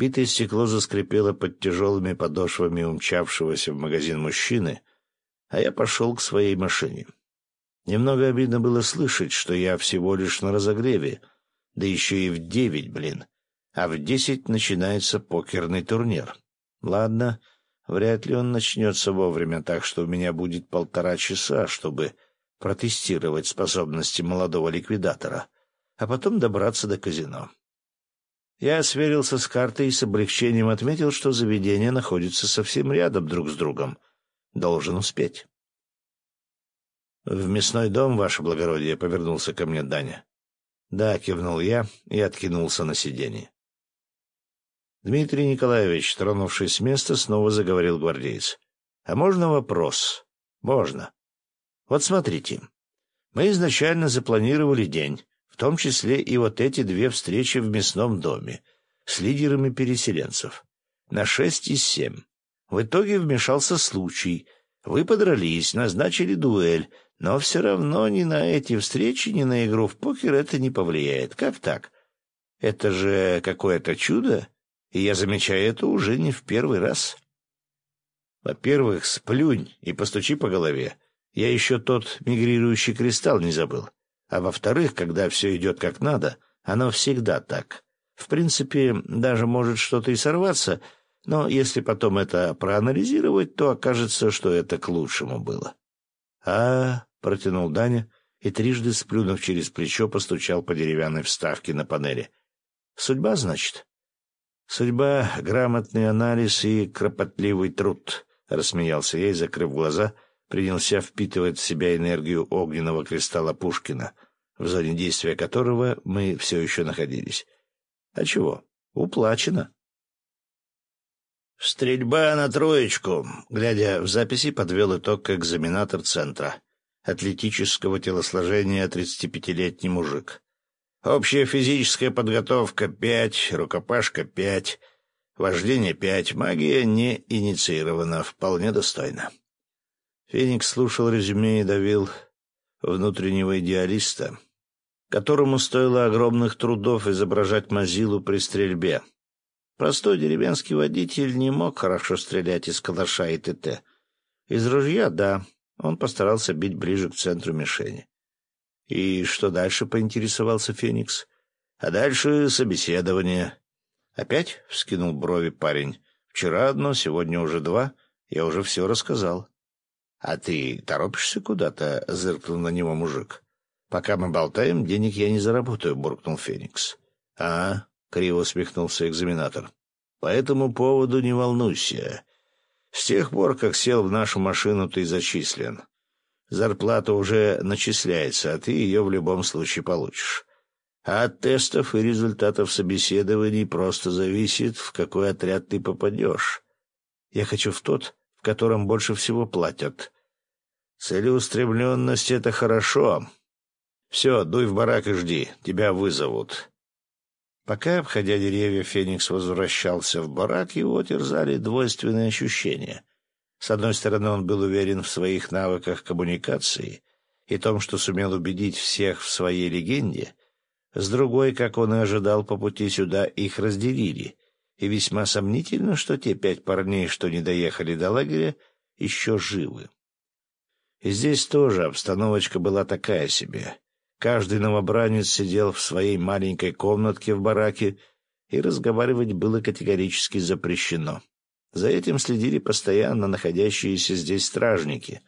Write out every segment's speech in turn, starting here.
Битое стекло заскрипело под тяжелыми подошвами умчавшегося в магазин мужчины, а я пошел к своей машине. Немного обидно было слышать, что я всего лишь на разогреве, да еще и в девять, блин, а в десять начинается покерный турнир. Ладно, вряд ли он начнется вовремя, так что у меня будет полтора часа, чтобы протестировать способности молодого ликвидатора, а потом добраться до казино. Я сверился с картой и с облегчением отметил, что заведение находится совсем рядом друг с другом. Должен успеть. «В мясной дом, ваше благородие», — повернулся ко мне Даня. «Да», — кивнул я и откинулся на сиденье. Дмитрий Николаевич, тронувшись с места, снова заговорил гвардеец. «А можно вопрос?» «Можно. Вот смотрите. Мы изначально запланировали день том числе и вот эти две встречи в мясном доме с лидерами переселенцев. На шесть из семь. В итоге вмешался случай. Вы подрались, назначили дуэль, но все равно ни на эти встречи, ни на игру в покер это не повлияет. Как так? Это же какое-то чудо, и я замечаю это уже не в первый раз. Во-первых, сплюнь и постучи по голове. Я еще тот мигрирующий кристалл не забыл. А во-вторых, когда все идет как надо, оно всегда так. В принципе, даже может что-то и сорваться, но если потом это проанализировать, то окажется, что это к лучшему было. а протянул Даня и, трижды сплюнув через плечо, постучал по деревянной вставке на панели. «Судьба, значит?» «Судьба — грамотный анализ и кропотливый труд», — рассмеялся я и, закрыв глаза, — принялся впитывать в себя энергию огненного кристалла Пушкина, в зоне действия которого мы все еще находились. А чего? Уплачено. «Стрельба на троечку», — глядя в записи, подвел итог экзаменатор центра. Атлетического телосложения 35-летний мужик. Общая физическая подготовка — пять, рукопашка — пять, вождение — пять, магия не инициирована, вполне достойно. Феникс слушал резюме и давил внутреннего идеалиста, которому стоило огромных трудов изображать Мазилу при стрельбе. Простой деревенский водитель не мог хорошо стрелять из калаша и ТТ. Из ружья — да, он постарался бить ближе к центру мишени. «И что дальше?» — поинтересовался Феникс. «А дальше собеседование». «Опять?» — вскинул брови парень. «Вчера одно, сегодня уже два. Я уже все рассказал». «А ты торопишься куда-то?» — зыркнул на него мужик. «Пока мы болтаем, денег я не заработаю», — буркнул Феникс. «А?» — криво усмехнулся экзаменатор. «По этому поводу не волнуйся. С тех пор, как сел в нашу машину, ты зачислен. Зарплата уже начисляется, а ты ее в любом случае получишь. А от тестов и результатов собеседований просто зависит, в какой отряд ты попадешь. Я хочу в тот, в котором больше всего платят. Целеустремленность — это хорошо. Все, дуй в барак и жди, тебя вызовут. Пока, обходя деревья, Феникс возвращался в барак, его терзали двойственные ощущения. С одной стороны, он был уверен в своих навыках коммуникации и том, что сумел убедить всех в своей легенде. С другой, как он и ожидал по пути сюда, их разделили — и весьма сомнительно, что те пять парней, что не доехали до лагеря, еще живы. И здесь тоже обстановочка была такая себе. Каждый новобранец сидел в своей маленькой комнатке в бараке, и разговаривать было категорически запрещено. За этим следили постоянно находящиеся здесь стражники.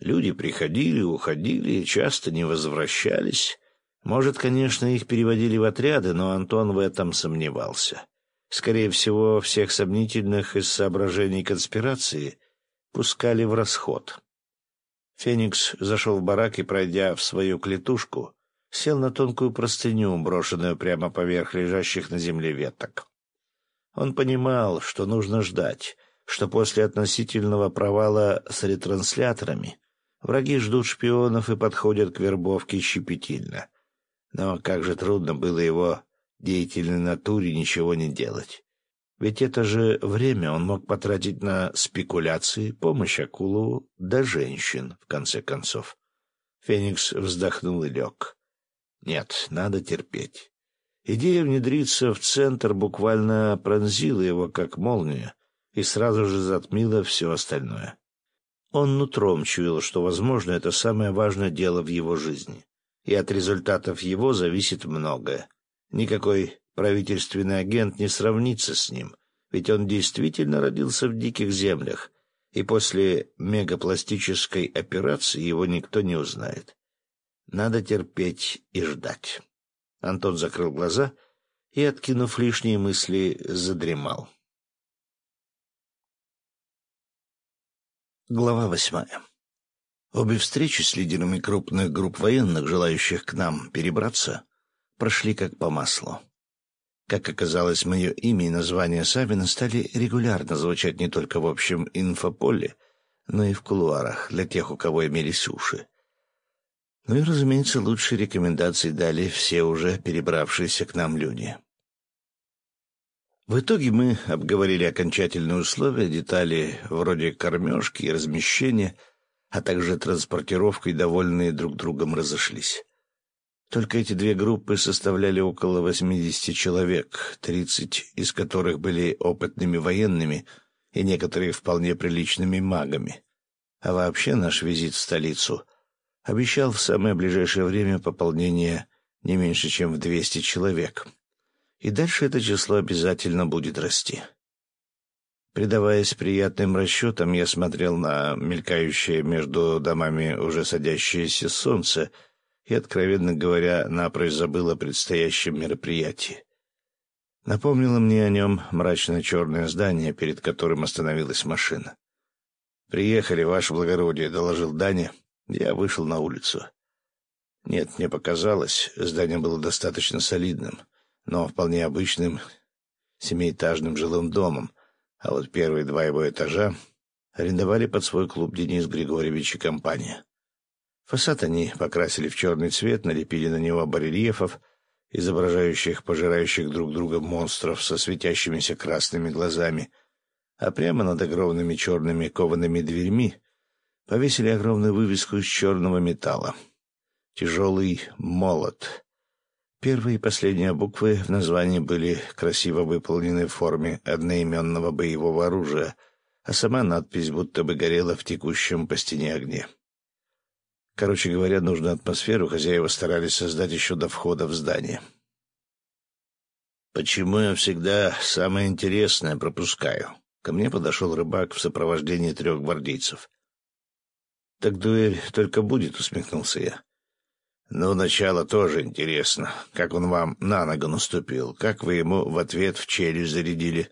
Люди приходили, уходили и часто не возвращались. Может, конечно, их переводили в отряды, но Антон в этом сомневался. Скорее всего, всех сомнительных из соображений конспирации пускали в расход. Феникс зашел в барак и, пройдя в свою клетушку, сел на тонкую простыню, брошенную прямо поверх лежащих на земле веток. Он понимал, что нужно ждать, что после относительного провала с ретрансляторами враги ждут шпионов и подходят к вербовке щепетильно. Но как же трудно было его деятельной натуре ничего не делать. Ведь это же время он мог потратить на спекуляции, помощь Акулову, да женщин, в конце концов. Феникс вздохнул и лег. Нет, надо терпеть. Идея внедриться в центр буквально пронзила его, как молния, и сразу же затмила все остальное. Он нутром чуял, что, возможно, это самое важное дело в его жизни, и от результатов его зависит многое. Никакой правительственный агент не сравнится с ним, ведь он действительно родился в диких землях, и после мегапластической операции его никто не узнает. Надо терпеть и ждать. Антон закрыл глаза и, откинув лишние мысли, задремал. Глава восьмая. Обе встречи с лидерами крупных групп военных, желающих к нам перебраться, прошли как по маслу. Как оказалось, мое имя и название Савина стали регулярно звучать не только в общем инфополе, но и в кулуарах для тех, у кого имелись уши. Ну и, разумеется, лучшие рекомендации дали все уже перебравшиеся к нам люди. В итоге мы обговорили окончательные условия, детали вроде кормежки и размещения, а также транспортировка и довольные друг другом разошлись. Только эти две группы составляли около 80 человек, 30 из которых были опытными военными и некоторые вполне приличными магами. А вообще наш визит в столицу обещал в самое ближайшее время пополнение не меньше, чем в 200 человек. И дальше это число обязательно будет расти. Предаваясь приятным расчетам, я смотрел на мелькающее между домами уже садящееся солнце и, откровенно говоря, напрочь забыл о предстоящем мероприятии. Напомнило мне о нем мрачное черное здание, перед которым остановилась машина. «Приехали, ваше благородие», — доложил Даня, я вышел на улицу. Нет, мне показалось, здание было достаточно солидным, но вполне обычным семиэтажным жилым домом, а вот первые два его этажа арендовали под свой клуб Денис Григорьевич и компания. Фасад они покрасили в черный цвет, налепили на него барельефов, изображающих пожирающих друг друга монстров со светящимися красными глазами, а прямо над огромными черными коваными дверьми повесили огромную вывеску из черного металла. Тяжелый молот. Первые и последние буквы в названии были красиво выполнены в форме одноименного боевого оружия, а сама надпись будто бы горела в текущем по стене огне. Короче говоря, нужную атмосферу хозяева старались создать еще до входа в здание. «Почему я всегда самое интересное пропускаю?» Ко мне подошел рыбак в сопровождении трех гвардейцев. «Так дуэль только будет», — усмехнулся я. «Ну, начало тоже интересно. Как он вам на ногу наступил? Как вы ему в ответ в челюсть зарядили?»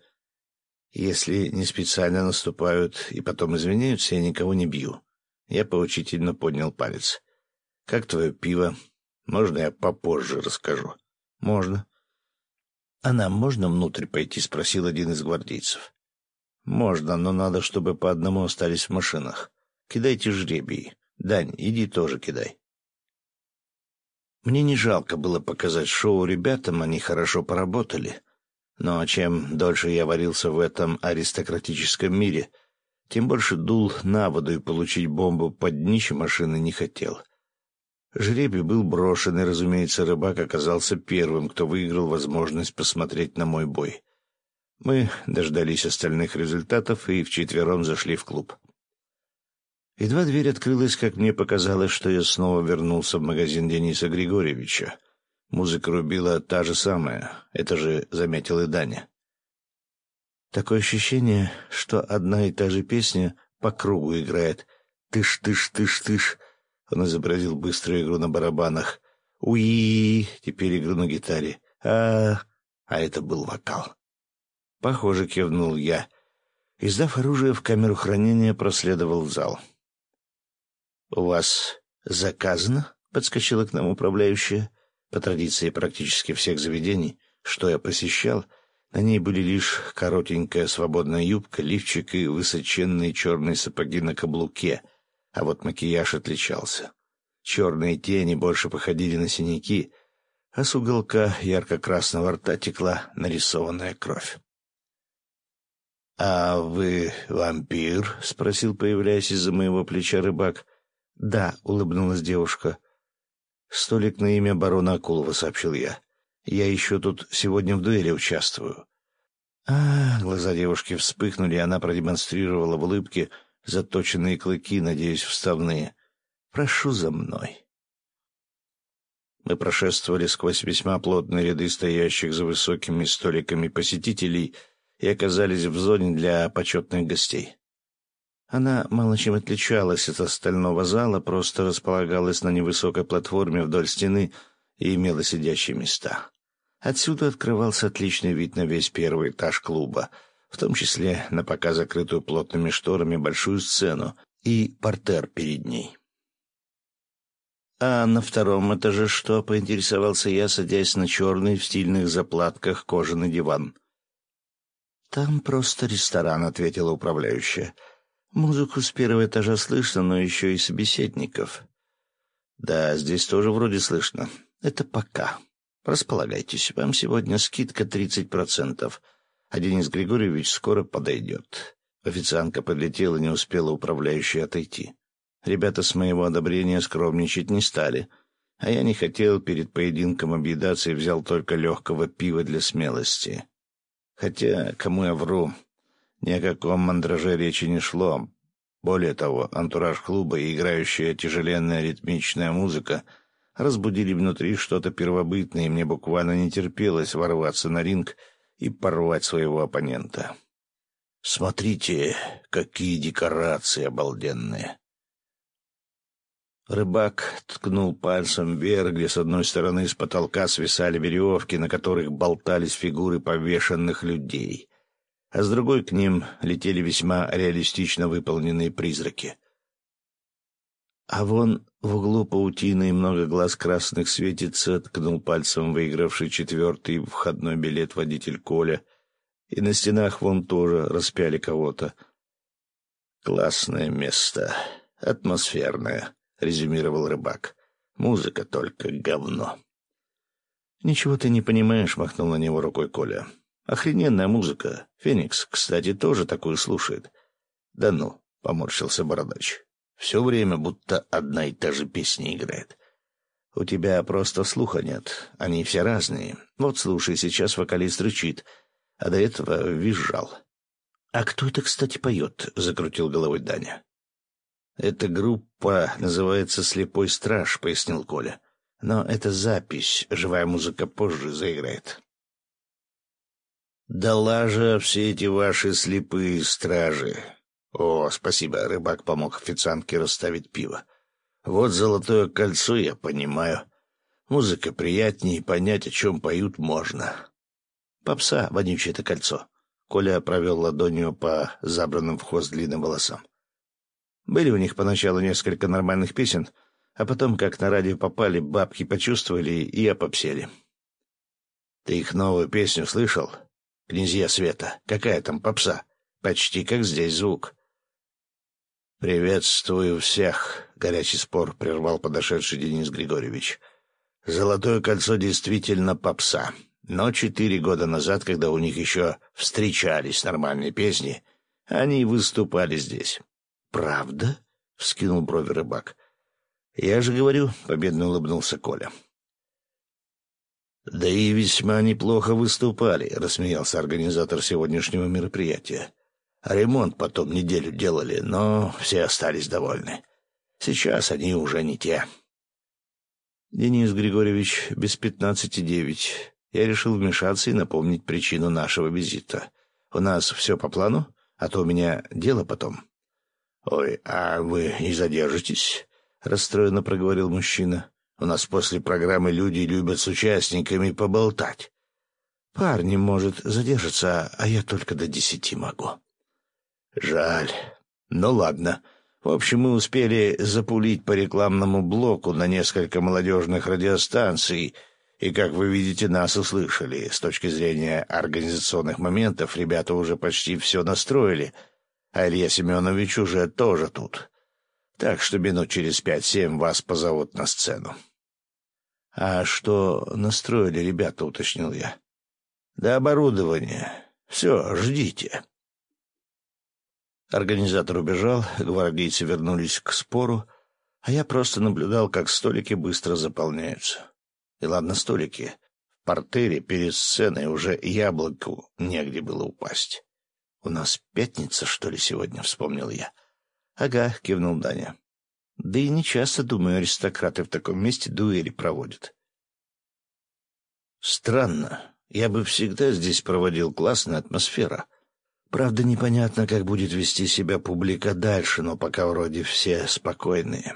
«Если не специально наступают и потом извиняются, я никого не бью». Я поучительно поднял палец. «Как твое пиво? Можно я попозже расскажу?» «Можно». «А нам можно внутрь пойти?» — спросил один из гвардейцев. «Можно, но надо, чтобы по одному остались в машинах. Кидайте жребий. Дань, иди тоже кидай. Мне не жалко было показать шоу ребятам, они хорошо поработали. Но чем дольше я варился в этом аристократическом мире, тем больше дул на воду и получить бомбу под днище машины не хотел. Жребий был брошен, и, разумеется, рыбак оказался первым, кто выиграл возможность посмотреть на мой бой. Мы дождались остальных результатов и вчетвером зашли в клуб. Едва дверь открылась, как мне показалось, что я снова вернулся в магазин Дениса Григорьевича. Музыка рубила та же самая, это же заметил и Даня. Такое ощущение, что одна и та же песня по кругу играет. Тыш-тыш-тыш-тыш. Он изобразил быструю игру на барабанах. Уи, теперь игру на гитаре. А, а это был вокал. Похоже, кивнул я. Издав оружие в камеру хранения, проследовал в зал. «У вас заказано?» — подскочила к нам управляющая. По традиции практически всех заведений, что я посещал, на ней были лишь коротенькая свободная юбка, лифчик и высоченные черные сапоги на каблуке, а вот макияж отличался. Черные тени больше походили на синяки, а с уголка ярко-красного рта текла нарисованная кровь. «А вы вампир?» — спросил, появляясь из-за моего плеча рыбак. «Да», — улыбнулась девушка. «Столик на имя барона Акулова», — сообщил я. Я еще тут сегодня в дуэли участвую. А, глаза девушки вспыхнули, и она продемонстрировала в улыбке заточенные клыки, надеюсь, вставные. Прошу за мной. Мы прошествовали сквозь весьма плотные ряды стоящих за высокими столиками посетителей и оказались в зоне для почетных гостей. Она мало чем отличалась от остального зала, просто располагалась на невысокой платформе вдоль стены и имела сидящие места. Отсюда открывался отличный вид на весь первый этаж клуба, в том числе на пока закрытую плотными шторами большую сцену и портер перед ней. «А на втором этаже что?» — поинтересовался я, садясь на черный в стильных заплатках кожаный диван. «Там просто ресторан», — ответила управляющая. Музыку с первого этажа слышно, но еще и собеседников. Да, здесь тоже вроде слышно. Это пока. Располагайтесь, вам сегодня скидка тридцать процентов. А Денис Григорьевич скоро подойдет. Официантка подлетела, не успела управляющая отойти. Ребята с моего одобрения скромничать не стали, а я не хотел перед поединком объедаться и взял только легкого пива для смелости. Хотя, кому я вру, ни о каком мандраже речи не шло. Более того, антураж клуба и играющая тяжеленная ритмичная музыка разбудили внутри что-то первобытное, и мне буквально не терпелось ворваться на ринг и порвать своего оппонента. «Смотрите, какие декорации обалденные!» Рыбак ткнул пальцем вверх, где с одной стороны с потолка свисали веревки, на которых болтались фигуры повешенных людей а с другой к ним летели весьма реалистично выполненные призраки. А вон в углу паутины и много глаз красных светится, ткнул пальцем выигравший четвертый входной билет водитель Коля, и на стенах вон тоже распяли кого-то. «Классное место, атмосферное», — резюмировал рыбак. «Музыка только говно». «Ничего ты не понимаешь», — махнул на него рукой Коля. Охрененная музыка. Феникс, кстати, тоже такую слушает. Да ну, поморщился бородач. Все время будто одна и та же песня играет. У тебя просто слуха нет. Они все разные. Вот слушай, сейчас вокалист рычит, а до этого визжал. А кто это, кстати, поет? Закрутил головой Даня. Эта группа называется «Слепой страж», — пояснил Коля. Но это запись, живая музыка позже заиграет. Да лажа все эти ваши слепые стражи. О, спасибо, рыбак помог официантке расставить пиво. Вот золотое кольцо, я понимаю. Музыка приятнее, понять, о чем поют, можно. Попса, вонючее это кольцо. Коля провел ладонью по забранным в хвост длинным волосам. Были у них поначалу несколько нормальных песен, а потом, как на радио попали, бабки почувствовали и опопсели. Ты их новую песню слышал? князья света. Какая там попса? Почти как здесь звук. «Приветствую всех», — горячий спор прервал подошедший Денис Григорьевич. «Золотое кольцо действительно попса. Но четыре года назад, когда у них еще встречались нормальные песни, они выступали здесь». «Правда?» — вскинул брови рыбак. «Я же говорю», — победно улыбнулся Коля. «Да и весьма неплохо выступали», — рассмеялся организатор сегодняшнего мероприятия. Ремонт потом неделю делали, но все остались довольны. Сейчас они уже не те. Денис Григорьевич без пятнадцати девять. Я решил вмешаться и напомнить причину нашего визита. У нас все по плану, а то у меня дело потом. — Ой, а вы не задержитесь? — расстроенно проговорил мужчина. У нас после программы люди любят с участниками поболтать. Парни, может, задержаться, а я только до десяти могу. Жаль. Ну ладно. В общем, мы успели запулить по рекламному блоку на несколько молодежных радиостанций, и, как вы видите, нас услышали. С точки зрения организационных моментов ребята уже почти все настроили, а Илья Семенович уже тоже тут так что минут через пять-семь вас позовут на сцену. — А что настроили ребята, — уточнил я. — Да оборудование. Все, ждите. Организатор убежал, гвардейцы вернулись к спору, а я просто наблюдал, как столики быстро заполняются. И ладно, столики. портере перед сценой уже яблоку негде было упасть. «У нас пятница, что ли, сегодня?» — вспомнил я. «Ага», — кивнул Даня. «Да и не часто, думаю, аристократы в таком месте дуэли проводят». «Странно. Я бы всегда здесь проводил классная атмосфера. Правда, непонятно, как будет вести себя публика дальше, но пока вроде все спокойные.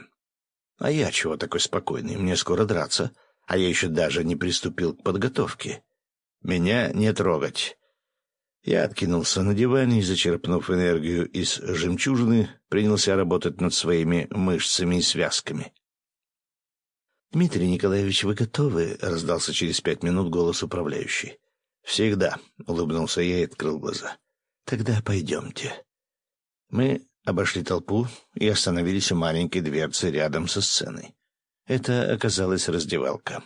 А я чего такой спокойный? Мне скоро драться, а я еще даже не приступил к подготовке. Меня не трогать. Я откинулся на диване и, зачерпнув энергию из жемчужины, принялся работать над своими мышцами и связками. «Дмитрий Николаевич, вы готовы?» — раздался через пять минут голос управляющий. «Всегда», — улыбнулся я и открыл глаза. «Тогда пойдемте». Мы обошли толпу и остановились у маленькой дверцы рядом со сценой. Это оказалась раздевалка.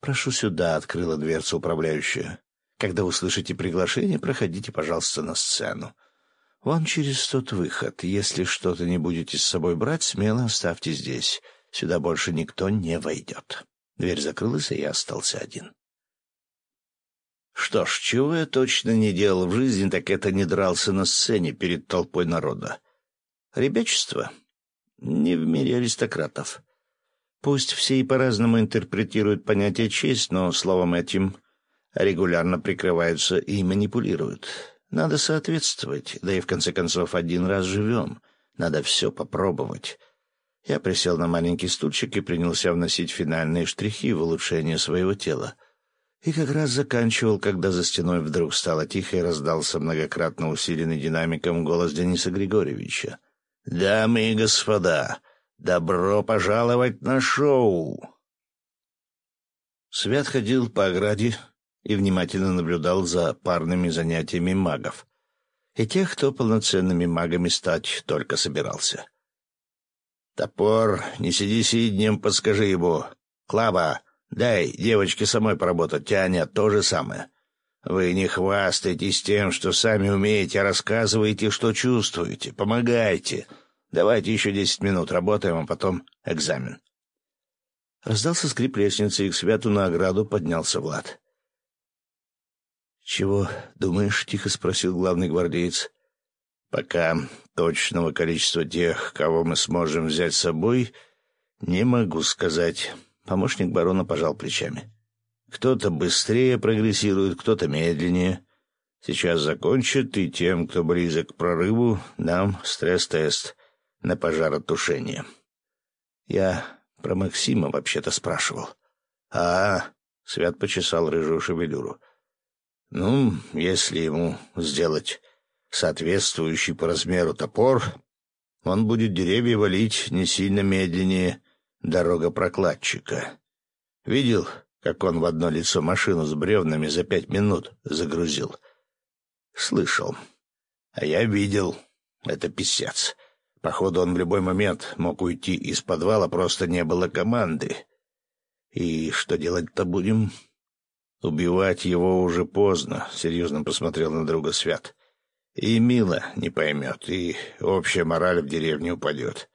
«Прошу сюда», — открыла дверцу управляющая. «Когда услышите приглашение, проходите, пожалуйста, на сцену. Вон через тот выход. Если что-то не будете с собой брать, смело оставьте здесь. Сюда больше никто не войдет». Дверь закрылась, и я остался один. Что ж, чего я точно не делал в жизни, так это не дрался на сцене перед толпой народа. Ребячество? Не в мире аристократов. Пусть все и по-разному интерпретируют понятие «честь», но словом этим регулярно прикрываются и манипулируют. Надо соответствовать, да и в конце концов один раз живем. Надо все попробовать. Я присел на маленький стульчик и принялся вносить финальные штрихи в улучшение своего тела. И как раз заканчивал, когда за стеной вдруг стало тихо и раздался многократно усиленный динамиком голос Дениса Григорьевича. «Дамы и господа, добро пожаловать на шоу!» Свят ходил по ограде и внимательно наблюдал за парными занятиями магов и тех, кто полноценными магами стать только собирался. «Топор, не сиди сиднем, подскажи ему. Клава, дай девочке самой поработать, Тяня, то же самое. Вы не хвастайтесь тем, что сами умеете, а рассказывайте, что чувствуете. Помогайте. Давайте еще десять минут работаем, а потом экзамен. Раздался скрип лестницы, и к святу на ограду поднялся Влад. «Чего думаешь?» — тихо спросил главный гвардеец. «Пока точного количества тех, кого мы сможем взять с собой, не могу сказать». Помощник барона пожал плечами. Кто-то быстрее прогрессирует, кто-то медленнее. Сейчас закончат, и тем, кто близок к прорыву, дам стресс-тест на пожаротушение. Я про Максима вообще-то спрашивал. А, Свят почесал рыжую шевелюру. Ну, если ему сделать соответствующий по размеру топор, он будет деревья валить не сильно медленнее дорога прокладчика. Видел, как он в одно лицо машину с бревнами за пять минут загрузил. Слышал. А я видел. Это писец. Походу, он в любой момент мог уйти из подвала, просто не было команды. И что делать-то будем? Убивать его уже поздно, — серьезно посмотрел на друга Свят. И Мила не поймет, и общая мораль в деревне упадет.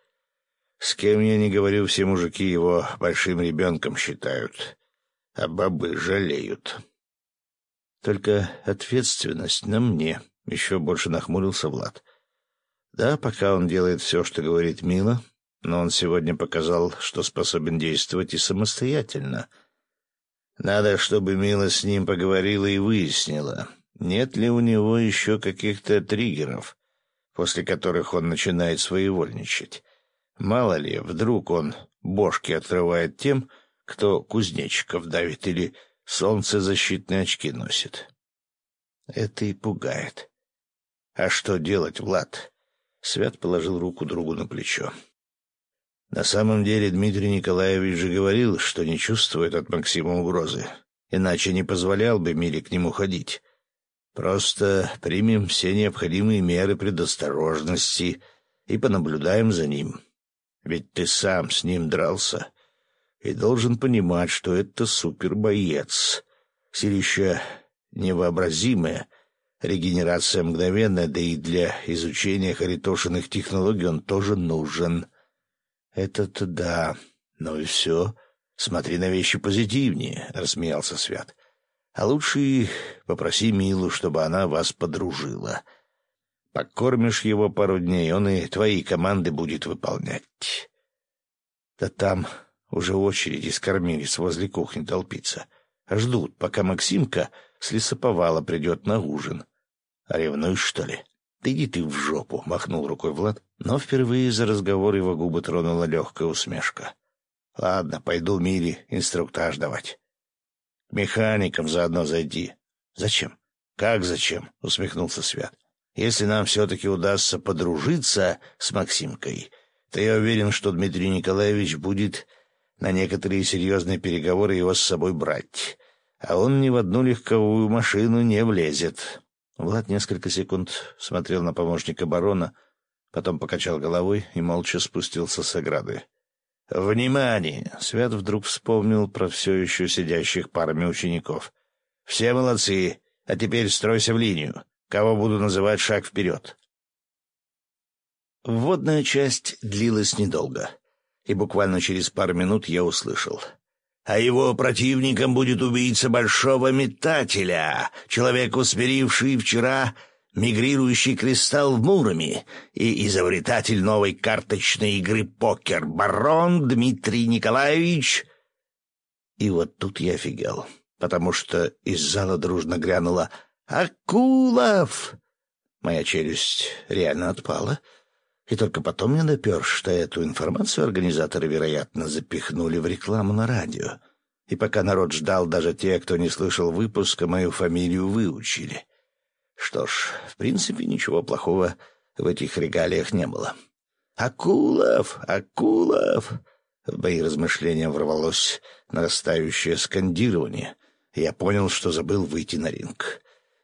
С кем я не говорю, все мужики его большим ребенком считают а бабы жалеют. Только ответственность на мне, — еще больше нахмурился Влад. Да, пока он делает все, что говорит Мила, но он сегодня показал, что способен действовать и самостоятельно. Надо, чтобы Мила с ним поговорила и выяснила, нет ли у него еще каких-то триггеров, после которых он начинает своевольничать. Мало ли, вдруг он бошки отрывает тем, кто кузнечиков давит или солнцезащитные очки носит. Это и пугает. А что делать, Влад? Свят положил руку другу на плечо. На самом деле Дмитрий Николаевич же говорил, что не чувствует от Максима угрозы, иначе не позволял бы Мире к нему ходить. Просто примем все необходимые меры предосторожности и понаблюдаем за ним. Ведь ты сам с ним дрался и должен понимать, что это супербоец. Силища невообразимая, регенерация мгновенная, да и для изучения харитошиных технологий он тоже нужен. Это-то да, ну и все. Смотри на вещи позитивнее, — рассмеялся Свят. А лучше попроси Милу, чтобы она вас подружила. Покормишь его пару дней, он и твои команды будет выполнять. Да там уже очереди с кормилец возле кухни толпится. Ждут, пока Максимка с лесоповала придет на ужин. А ревнуешь, что ли? Да иди ты в жопу, — махнул рукой Влад, но впервые за разговор его губы тронула легкая усмешка. Ладно, пойду Мире инструктаж давать. К механикам заодно зайди. Зачем? Как зачем? — усмехнулся Свят. Если нам все-таки удастся подружиться с Максимкой, то я уверен, что Дмитрий Николаевич будет на некоторые серьезные переговоры его с собой брать, а он ни в одну легковую машину не влезет. Влад несколько секунд смотрел на помощника барона, потом покачал головой и молча спустился с ограды. «Внимание!» — Свят вдруг вспомнил про все еще сидящих парами учеников. «Все молодцы, а теперь стройся в линию. Кого буду называть шаг вперед?» Вводная часть длилась недолго, и буквально через пару минут я услышал — а его противником будет убийца большого метателя, человек, усмиривший вчера мигрирующий кристалл в Муроме и изобретатель новой карточной игры покер, барон Дмитрий Николаевич. И вот тут я офигел, потому что из зала дружно грянула «Акулов!». Моя челюсть реально отпала — и только потом я допер, что эту информацию организаторы, вероятно, запихнули в рекламу на радио. И пока народ ждал, даже те, кто не слышал выпуска, мою фамилию выучили. Что ж, в принципе, ничего плохого в этих регалиях не было. «Акулов! Акулов!» В мои размышления ворвалось нарастающее скандирование. Я понял, что забыл выйти на ринг.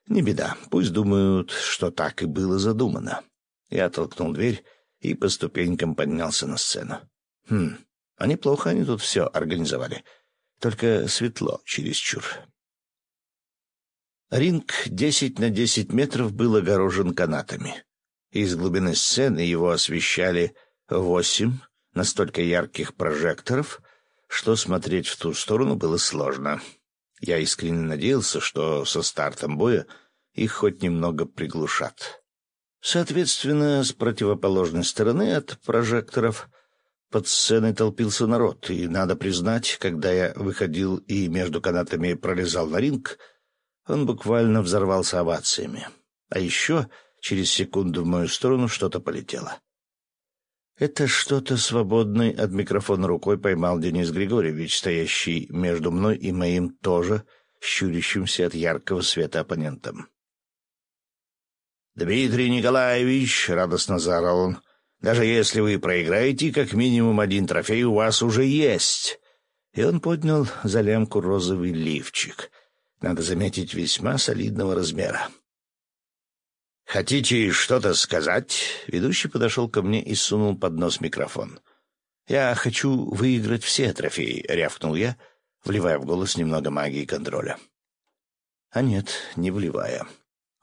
Не беда, пусть думают, что так и было задумано. Я толкнул дверь и по ступенькам поднялся на сцену. Хм, а неплохо они тут все организовали. Только светло чересчур. Ринг десять на десять метров был огорожен канатами. Из глубины сцены его освещали восемь настолько ярких прожекторов, что смотреть в ту сторону было сложно. Я искренне надеялся, что со стартом боя их хоть немного приглушат. Соответственно, с противоположной стороны от прожекторов под сценой толпился народ, и, надо признать, когда я выходил и между канатами пролезал на ринг, он буквально взорвался овациями. А еще через секунду в мою сторону что-то полетело. Это что-то свободной от микрофона рукой поймал Денис Григорьевич, стоящий между мной и моим тоже щурящимся от яркого света оппонентом. «Дмитрий Николаевич!» — радостно заорал он. «Даже если вы проиграете, как минимум один трофей у вас уже есть!» И он поднял за лямку розовый лифчик. Надо заметить, весьма солидного размера. «Хотите что-то сказать?» Ведущий подошел ко мне и сунул под нос микрофон. «Я хочу выиграть все трофеи», — рявкнул я, вливая в голос немного магии контроля. А нет, не вливая.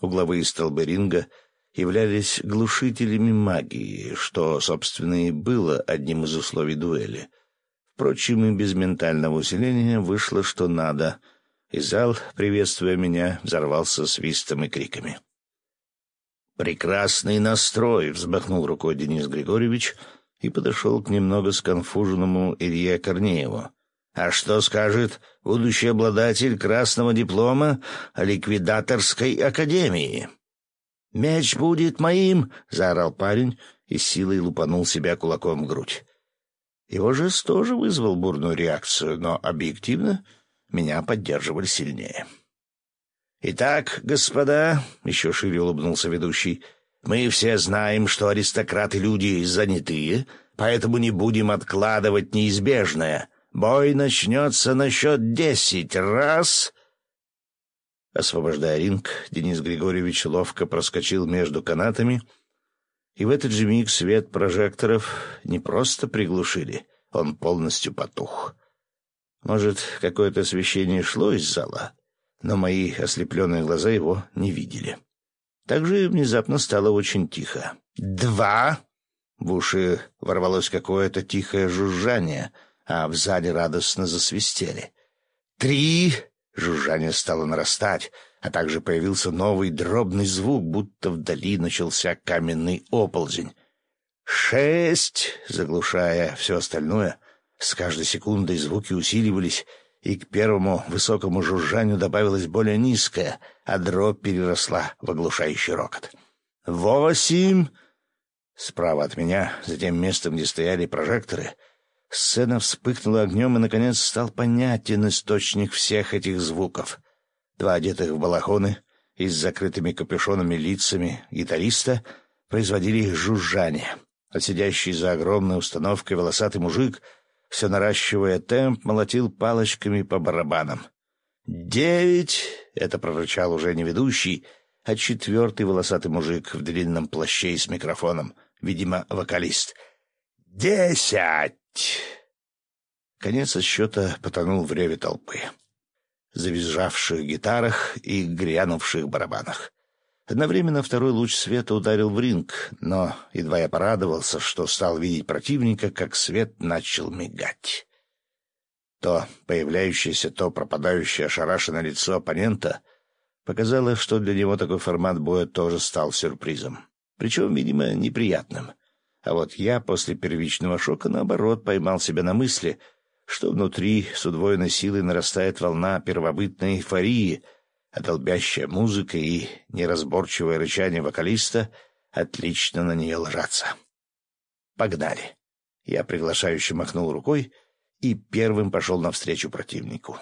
Угловые столбы ринга являлись глушителями магии, что, собственно, и было одним из условий дуэли. Впрочем, и без ментального усиления вышло, что надо, и зал, приветствуя меня, взорвался свистом и криками. «Прекрасный настрой!» — взмахнул рукой Денис Григорьевич и подошел к немного сконфуженному Илье Корнееву. А что скажет будущий обладатель красного диплома ликвидаторской академии? «Меч будет моим!» — заорал парень и силой лупанул себя кулаком в грудь. Его жест тоже вызвал бурную реакцию, но объективно меня поддерживали сильнее. «Итак, господа», — еще шире улыбнулся ведущий, — «мы все знаем, что аристократы люди занятые, поэтому не будем откладывать неизбежное». Бой начнется на счет десять. Раз!» Освобождая ринг, Денис Григорьевич ловко проскочил между канатами, и в этот же миг свет прожекторов не просто приглушили, он полностью потух. Может, какое-то освещение шло из зала, но мои ослепленные глаза его не видели. Также внезапно стало очень тихо. «Два!» В уши ворвалось какое-то тихое жужжание — а в зале радостно засвистели. «Три!» Жужжание стало нарастать, а также появился новый дробный звук, будто вдали начался каменный оползень. «Шесть!» — заглушая все остальное. С каждой секундой звуки усиливались, и к первому высокому жужжанию добавилось более низкое, а дробь переросла в оглушающий рокот. «Восемь!» Справа от меня, за тем местом, где стояли прожекторы, сцена вспыхнула огнем, и, наконец, стал понятен источник всех этих звуков. Два одетых в балахоны и с закрытыми капюшонами лицами гитариста производили жужжание, а сидящий за огромной установкой волосатый мужик, все наращивая темп, молотил палочками по барабанам. «Девять!» — это прорычал уже не ведущий, а четвертый волосатый мужик в длинном плаще и с микрофоном — видимо, вокалист. «Десять!» Конец отсчета потонул в реве толпы, завизжавших гитарах и грянувших барабанах. Одновременно второй луч света ударил в ринг, но едва я порадовался, что стал видеть противника, как свет начал мигать. То появляющееся, то пропадающее ошарашенное лицо оппонента показало, что для него такой формат боя тоже стал сюрпризом причем, видимо, неприятным. А вот я после первичного шока, наоборот, поймал себя на мысли, что внутри с удвоенной силой нарастает волна первобытной эйфории, а долбящая музыка и неразборчивое рычание вокалиста отлично на нее ложатся. «Погнали!» Я приглашающе махнул рукой и первым пошел навстречу противнику.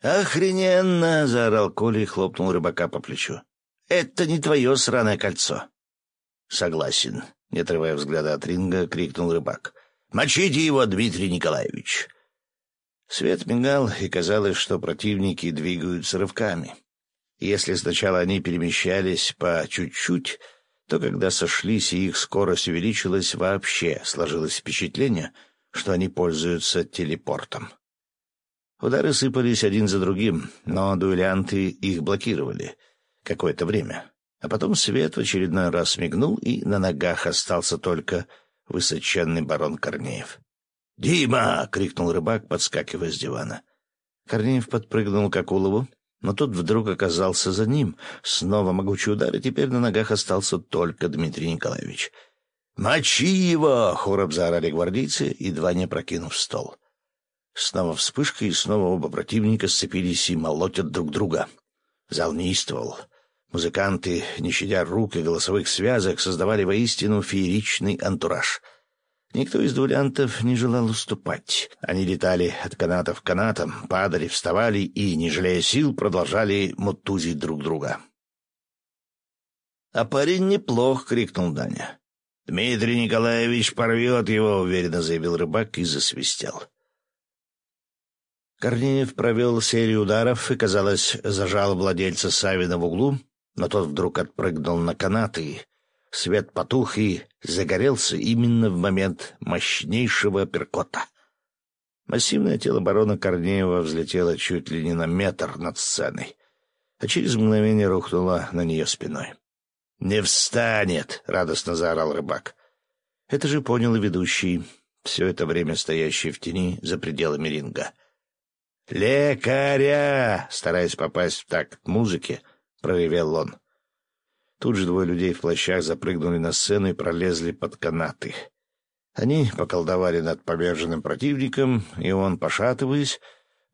«Охрененно!» — заорал Коля и хлопнул рыбака по плечу. Это не твое сраное кольцо. Согласен, не отрывая взгляда от ринга, крикнул рыбак. Мочите его, Дмитрий Николаевич. Свет мигал, и казалось, что противники двигаются рывками. Если сначала они перемещались по чуть-чуть, то когда сошлись и их скорость увеличилась, вообще сложилось впечатление, что они пользуются телепортом. Удары сыпались один за другим, но дуэлянты их блокировали — какое-то время. А потом свет в очередной раз мигнул, и на ногах остался только высоченный барон Корнеев. «Дима!» — крикнул рыбак, подскакивая с дивана. Корнеев подпрыгнул к Акулову, но тот вдруг оказался за ним. Снова могучий удар, и теперь на ногах остался только Дмитрий Николаевич. «Мочи его!» — хором заорали гвардейцы, едва не прокинув стол. Снова вспышка, и снова оба противника сцепились и молотят друг друга. Зал неистовал. Музыканты, не щадя рук и голосовых связок, создавали воистину фееричный антураж. Никто из дуэлянтов не желал уступать. Они летали от канатов к канатам, падали, вставали и, не жалея сил, продолжали мутузить друг друга. «А парень неплох!» — крикнул Даня. «Дмитрий Николаевич порвет его», — уверенно заявил рыбак и засвистел. Корнеев провел серию ударов и, казалось, зажал владельца Савина в углу, но тот вдруг отпрыгнул на канаты, свет потух и загорелся именно в момент мощнейшего перкота. Массивное тело барона Корнеева взлетело чуть ли не на метр над сценой, а через мгновение рухнуло на нее спиной. «Не встанет!» — радостно заорал рыбак. Это же понял и ведущий, все это время стоящий в тени за пределами ринга. «Лекаря!» — стараясь попасть в такт музыки, — проревел он. Тут же двое людей в плащах запрыгнули на сцену и пролезли под канаты. Они поколдовали над поверженным противником, и он, пошатываясь,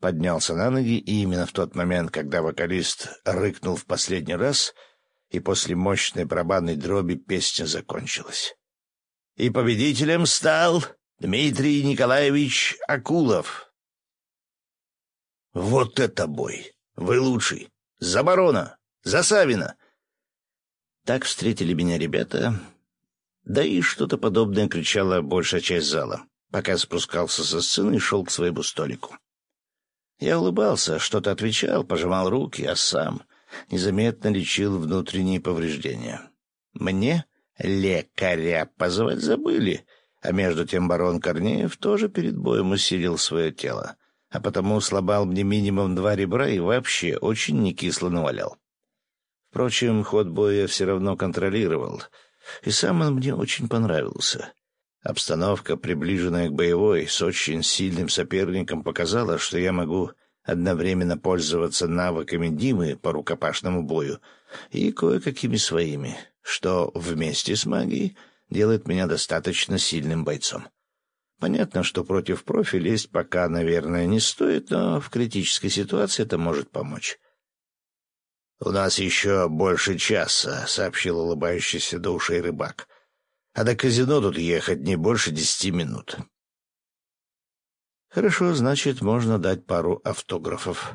поднялся на ноги, и именно в тот момент, когда вокалист рыкнул в последний раз, и после мощной барабанной дроби песня закончилась. И победителем стал Дмитрий Николаевич Акулов. «Вот это бой! Вы лучший! За барона!» За Савина!» Так встретили меня ребята, да и что-то подобное кричала большая часть зала, пока спускался со сцены и шел к своему столику. Я улыбался, что-то отвечал, пожимал руки, а сам незаметно лечил внутренние повреждения. Мне лекаря позвать забыли, а между тем барон Корнеев тоже перед боем усилил свое тело, а потому слабал мне минимум два ребра и вообще очень некисло навалял. Впрочем, ход боя все равно контролировал, и сам он мне очень понравился. Обстановка, приближенная к боевой, с очень сильным соперником, показала, что я могу одновременно пользоваться навыками Димы по рукопашному бою и кое-какими своими, что вместе с магией делает меня достаточно сильным бойцом. Понятно, что против профи лезть пока, наверное, не стоит, но в критической ситуации это может помочь. «У нас еще больше часа», — сообщил улыбающийся до ушей рыбак. «А до казино тут ехать не больше десяти минут». «Хорошо, значит, можно дать пару автографов».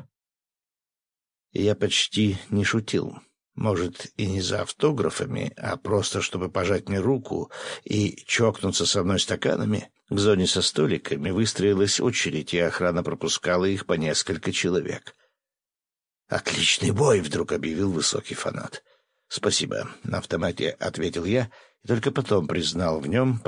Я почти не шутил. Может, и не за автографами, а просто чтобы пожать мне руку и чокнуться со мной стаканами. К зоне со столиками выстроилась очередь, и охрана пропускала их по несколько человек. «Отличный бой!» — вдруг объявил высокий фанат. «Спасибо», — на автомате ответил я, и только потом признал в нем